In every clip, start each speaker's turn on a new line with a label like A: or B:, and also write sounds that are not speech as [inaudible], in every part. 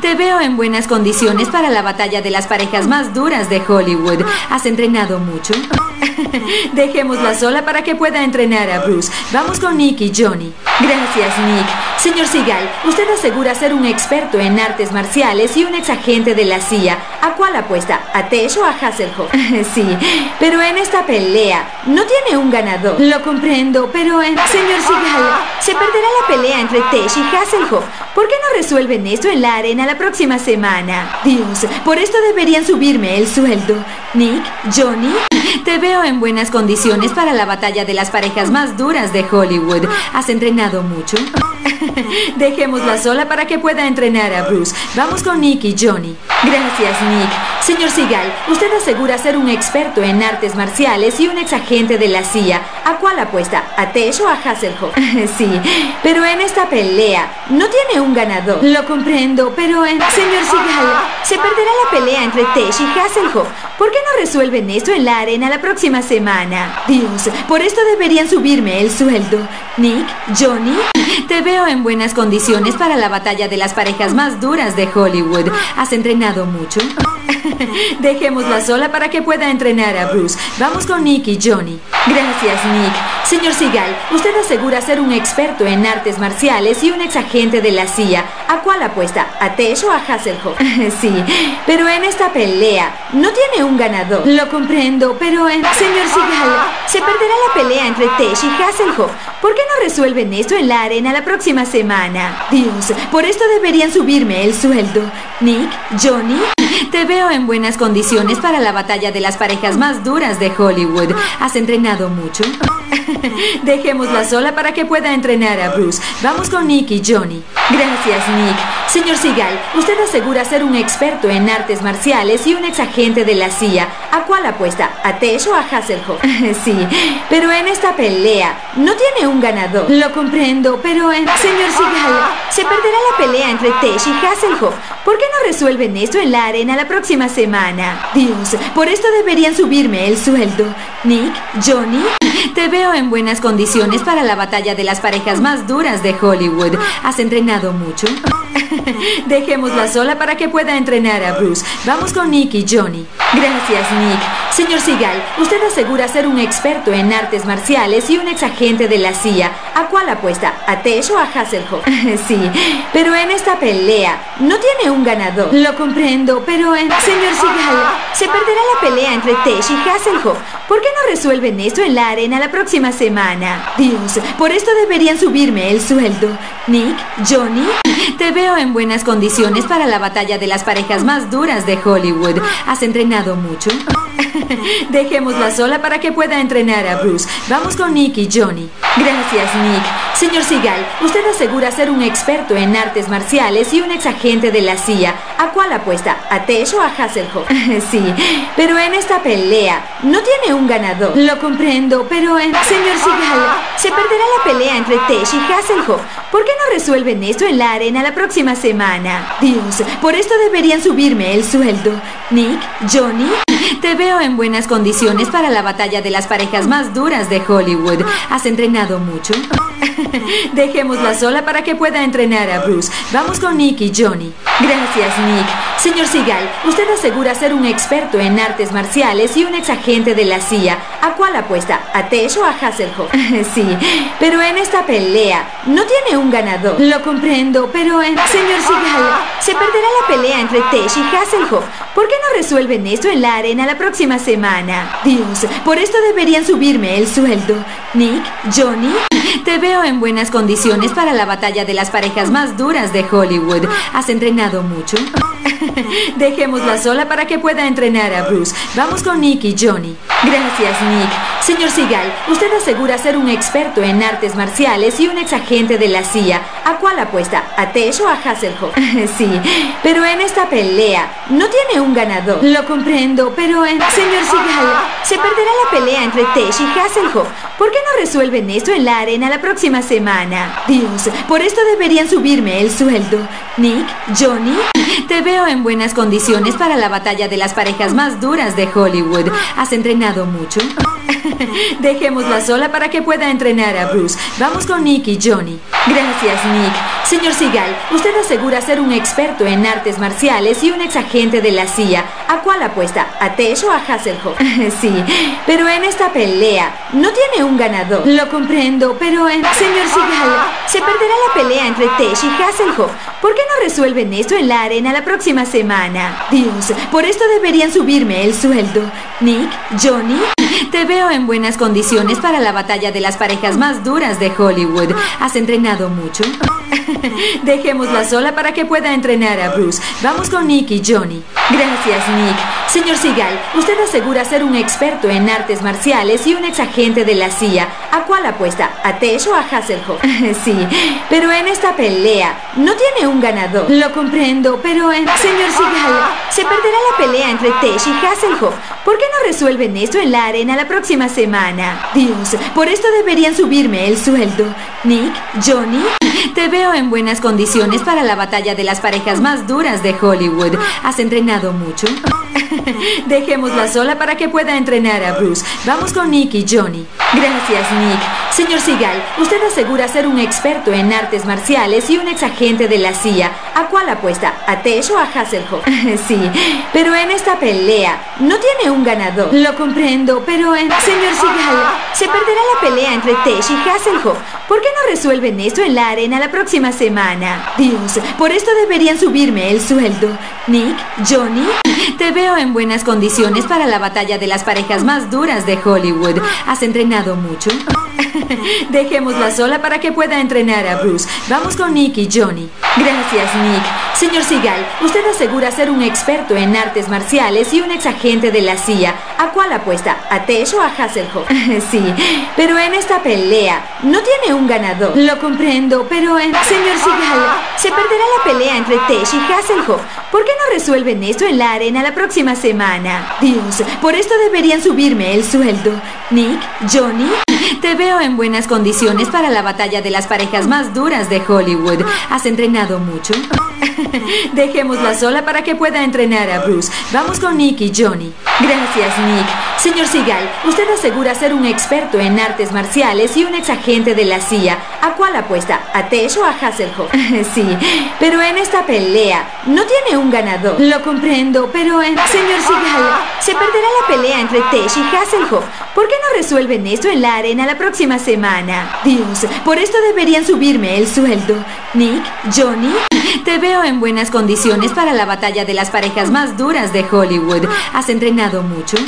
A: te veo en buenas condiciones para la batalla de las parejas más duras de Hollywood. ¿Has entrenado mucho? [laughs] Dejémosla sola para que pueda entrenar a Bruce. Vamos con Nick y Johnny. Gracias, Nick. Señor Seagal, usted asegura ser un experto en artes marciales y un ex agente de la CIA. ¿A cuál apuesta? ¿A Tesh o a Hasselhoff? [laughs] sí, pero en esta pelea no tiene un ganador. Lo comprendo, pero en... Señor Seagal, se perderá la pelea entre Tesh y Hasselhoff. ¿Por qué no resuelven esto en la arena la próxima semana? Dios, por esto deberían subirme el sueldo. Nick, Johnny, te veo en buenas condiciones para la batalla de las parejas más duras de Hollywood. ¿Has entrenado mucho? [laughs] Dejémosla sola para que pueda entrenar a Bruce. Vamos con Nick y Johnny. Gracias, Nick. Señor Seagal, usted asegura ser un experto en artes marciales y un ex agente de la CIA. ¿A cuál apuesta? ¿A Tesh o a Hasselhoff? [laughs] sí, pero en esta pelea no tiene un ganador. Lo comprendo, pero en... Señor Seagal, se perderá la pelea entre Tesh y Hasselhoff. ¿Por qué no resuelven esto en la arena la próxima semana? Dios, por esto deberían subirme el sueldo. Nick, Johnny, [laughs] te veo en buenas condiciones para la batalla de las parejas más duras de Hollywood. ¿Has entrenado mucho? [laughs] [laughs] Dejémosla sola para que pueda entrenar a Bruce. Vamos con Nick y Johnny. Gracias, Nick. Señor Seagal, usted asegura ser un experto en artes marciales y un ex agente de la CIA. ¿A cuál apuesta? ¿A Tesh o a Hasselhoff? [laughs] sí, pero en esta pelea no tiene un ganador. Lo comprendo, pero en... Señor Seagal, se perderá la pelea entre Tesh y Hasselhoff. ¿Por qué no resuelven esto en la arena la próxima semana? Dios, por esto deberían subirme el sueldo. Nick, Johnny, te veo en buenas condiciones para la batalla de las parejas más duras de Hollywood. ¿Has entrenado mucho? [laughs] Dejémosla sola para que pueda entrenar a Bruce. Vamos con Nick y Johnny. Gracias, Nick. Señor Seagal, usted asegura ser un experto en artes marciales y un ex agente de la CIA. ¿A cuál apuesta? ¿A Tesh o a Hasselhoff? [laughs] sí, pero en esta pelea no tiene un ganador. Lo comprendo, pero en... Señor Seagal, se perderá la pelea entre Tesh y Hasselhoff. ¿Por qué no resuelven esto en la arena la próxima semana? Dios, por esto deberían subirme el sueldo. Nick, Johnny, te veo en buenas condiciones para la batalla de las parejas más duras de Hollywood. ¿Has entrenado mucho? [laughs] Dejémosla sola para que pueda entrenar a Bruce. Vamos con Nick y Johnny. Gracias, Nick. Señor Seagal, usted asegura ser un experto en artes marciales y un ex agente de la CIA. ¿A cuál apuesta? ¿A Tesh o a Hasselhoff? [laughs] sí, pero en esta pelea no tiene un ganador. Lo comprendo, pero en... Señor Seagal, se perderá la pelea entre Tesh y Hasselhoff. ¿Por qué no resuelven esto en la arena la próxima semana? Dios, por esto deberían subirme el sueldo. Nick, Johnny, te veo en buenas condiciones para la batalla de las parejas más duras de Hollywood. ¿Has entrenado mucho? [laughs] Dejémosla sola para que pueda entrenar a Bruce. Vamos con Nick y Johnny. Gracias, Nick. Señor Seagal, usted asegura ser un experto en artes marciales y un ex agente de la CIA. ¿A cuál apuesta? ¿A Tesh o a Hasselhoff? [laughs] sí, pero en esta pelea no tiene un ganador. Lo comprendo, pero en... Señor Seagal, se perderá la pelea entre Tesh y Hasselhoff. ¿Por qué no resuelven esto en la arena la próxima semana? Dios, por esto deberían subirme el sueldo. Nick, Johnny, te veo en buenas condiciones para la batalla de las parejas más duras de Hollywood. ¿Has entrenado mucho? [laughs] Dejémosla sola para que pueda entrenar a Bruce. Vamos con Nick y Johnny. Gracias, Nick. Señor Seagal, usted asegura ser un experto en artes marciales y un ex agente de la CIA. ¿A cuál apuesta? ¿A Tesh o a Hasselhoff? [laughs] sí, pero en esta pelea no tiene un ganador. Lo comprendo, pero en... Señor Seagal, se perderá la pelea entre Tesh y Hasselhoff. ¿Por qué no resuelven esto en la arena la próxima semana? Dios, por esto deberían subirme el sueldo. Nick, Johnny, te veo en buenas condiciones para la batalla de las parejas más duras de Hollywood. ¿Has entrenado mucho? [laughs] Dejémosla sola para que pueda entrenar a Bruce. Vamos con Nick y Johnny. Gracias, Nick. Señor Seagal, usted asegura ser un experto en artes marciales y un ex agente de la CIA. ¿A cuál apuesta? ¿A Tesh o a Hasselhoff? [laughs] sí, pero en esta pelea no tiene un ganador. Lo comprendo, pero en... Señor Seagal, se perderá la pelea entre Tesh y Hasselhoff. ¿Por qué no resuelven esto en la arena la próxima semana? Dios, por esto deberían subirme el sueldo. Nick, Johnny, [laughs] te veo en buenas condiciones para la batalla de las parejas más duras de Hollywood. ¿Has entrenado mucho? [laughs] Dejémosla sola para que pueda entrenar a Bruce. Vamos con Nick y Johnny. Gracias, Nick. Señor Seagal, usted asegura ser un experto en artes marciales y un exagente de la CIA. ¿A cuál apuesta? ¿A Tesh o a Hasselhoff? [laughs] sí, pero en esta pelea no tiene un ganador. Lo comprendo, pero en... Señor Seagal, se perderá la pelea entre Tesh y Hasselhoff. ¿Por qué no resuelven esto en la arena la próxima semana? Dios, por esto deberían subirme el sueldo. Nick, Johnny, [laughs] te veo en buenas condiciones para la batalla de las parejas más duras de Hollywood. ¿Has entrenado mucho? [laughs] Dejémosla sola para que pueda entrenar a Bruce. Vamos con Nick y Johnny. Gracias, Nick. Señor Seagal, usted asegura ser un experto en artes marciales y un exagente de la CIA. ¿A cuál apuesta? ¿A Tesh o a Hasselhoff? [laughs] sí, pero en esta pelea no tiene un ganador. Lo comprendo, pero en... Señor Seagal, se perderá la pelea entre Tesh y Hasselhoff. ¿Por qué no resuelven esto en la arena la próxima semana? Dios, por esto deberían subirme el sueldo. Nick, Johnny, [laughs] te veo en buenas condiciones para la batalla de las parejas más duras de Hollywood. ¿Has entrenado mucho? [laughs] Dejémosla sola para que pueda entrenar a Bruce. Vamos con Nick y Johnny. Gracias, Nick. Señor Seagal, usted asegura ser un experto en artes marciales y un exagente de la CIA. ¿A cuál apuesta? ¿A Tesh o a Hasselhoff? [laughs] sí, pero en esta pelea no tiene un ganador. Lo comprendo, pero en... Señor Seagal, se perderá la pelea entre Tesh y Hasselhoff. ¿Por qué no resuelven esto en la arena la próxima semana? Dios, por esto deberían subirme el sueldo. Nick, Johnny, [laughs] te veo en buenas condiciones para la batalla de las parejas más duras de Hollywood. ¿Has entrenado mucho? [laughs] Dejémosla sola para que pueda entrenar a Bruce. Vamos con Nick y Johnny. Gracias, Nick. Señor Seagal, usted asegura ser un experto en artes marciales y un exagente de la CIA. ¿A cuál apuesta? ¿A Tesh o a Hasselhoff? [laughs] sí, pero en esta pelea no tiene un ganador. Lo comprendo, pero en... Señor Seagal, se perderá la pelea entre Tesh y Hasselhoff. ¿Por qué no resuelven esto en la arena la próxima semana? Dios, por esto deberían subirme el sueldo. Nick, Johnny, te veo en buenas condiciones para la batalla de las parejas más duras de Hollywood. ¿Has entrenado mucho? [laughs] Dejémosla sola para que pueda entrenar a Bruce. Vamos con Nick y Johnny. Gracias, Nick. Señor Seagal, usted asegura ser un experto en artes marciales y un exagente de la CIA. ¿A cuál apuesta? ¿A Tesh o a Hasselhoff? [laughs] sí, pero en esta pelea no tiene un ganador. Lo comprendo, pero en... Señor Seagal, se perderá la pelea entre Tesh y Hasselhoff. ¿Por qué no resuelven esto en la arena la próxima semana? Dios, por esto deberían subirme el sueldo. Nick, Johnny, te veo en buenas condiciones para la batalla de las parejas más duras de Hollywood. ¿Has entrenado mucho?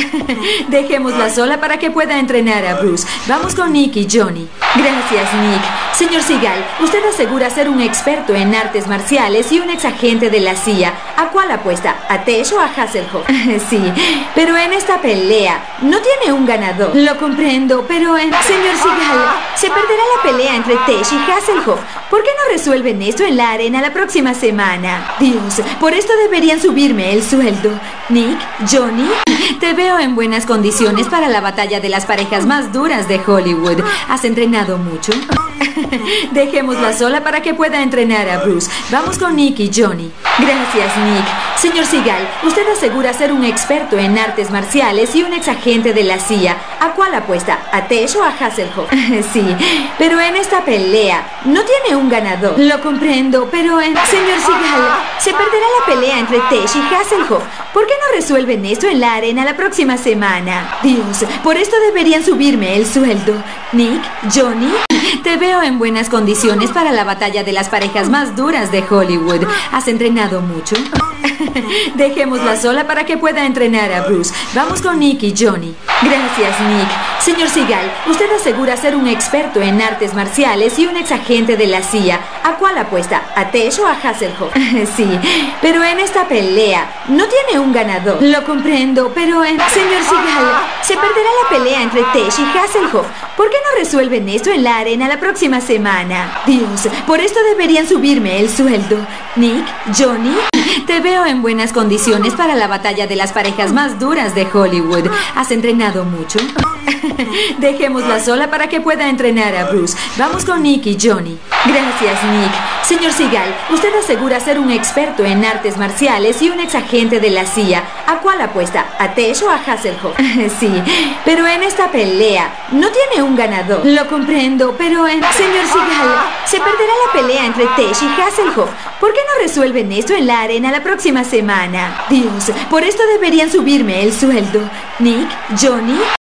A: [laughs] Dejémosla sola para que pueda entrenar a Bruce. Vamos con Nick y Johnny. Gracias, Nick. Señor Seagal, usted asegura ser un experto en artes marciales y un exagente de la CIA. ¿A cuál apuesta? ¿A Tesh o a Hasselhoff? [laughs] sí, pero en esta pelea no tiene un ganador. Lo comprendo, pero en... Señor Seagal, se perderá la pelea entre Tesh y Hasselhoff. ¿Por qué no resuelven esto en la arena la próxima semana? Dios, por esto deberían subirme el sueldo. Nick, Johnny, [laughs] te veo en buenas condiciones para la batalla de las parejas más duras de Hollywood. ¿Has entrenado mucho? [laughs] Dejémosla sola para que pueda entrenar a Bruce. Vamos con Nick y Johnny. Gracias, Nick. Señor Seagal, usted asegura ser un experto en artes marciales y un exagente de la CIA. ¿A cuál apuesta? ¿A Tesh o a Hasselhoff? [laughs] sí, pero en esta pelea no tiene un ganador. Lo comprendo, pero en... Señor Seagal, se perderá la pelea entre Tesh y Hasselhoff. ¿Por qué no resuelven esto en la arena la próxima semana? Dios, por esto deberían subirme el sueldo. Nick, Johnny, te veo en buenas condiciones para la batalla de las parejas más duras de Hollywood. ¿Has entrenado mucho? [laughs] [laughs] Dejémosla sola para que pueda entrenar a Bruce. Vamos con Nick y Johnny. Gracias, Nick. Señor Seagal, usted asegura ser un experto en artes marciales y un exagente de la CIA. ¿A cuál apuesta? ¿A Tesh o a Hasselhoff? [laughs] sí, pero en esta pelea no tiene un ganador. Lo comprendo, pero en... Señor Seagal, se perderá la pelea entre Tesh y Hasselhoff. ¿Por qué no resuelven esto en la arena la próxima semana. Dios, por esto deberían subirme el sueldo. Nick, Johnny, te veo en buenas condiciones para la batalla de las parejas más duras de Hollywood. ¿Has entrenado mucho? [laughs] Dejémosla sola para que pueda entrenar a Bruce. Vamos con Nick y Johnny. Gracias, Nick. Señor Seagal, usted asegura ser un experto en artes marciales y un exagente de la CIA. ¿A cuál apuesta? ¿A Tesh o a Hasselhoff? [laughs] sí, pero en esta pelea no tiene un ganador. Lo comprendo, pero en... Señor Seagal, se perderá la pelea entre Tesh y Hasselhoff. ¿Por qué no resuelven esto en la arena la próxima semana? Dios, por esto deberían subirme el sueldo. Nick, Johnny,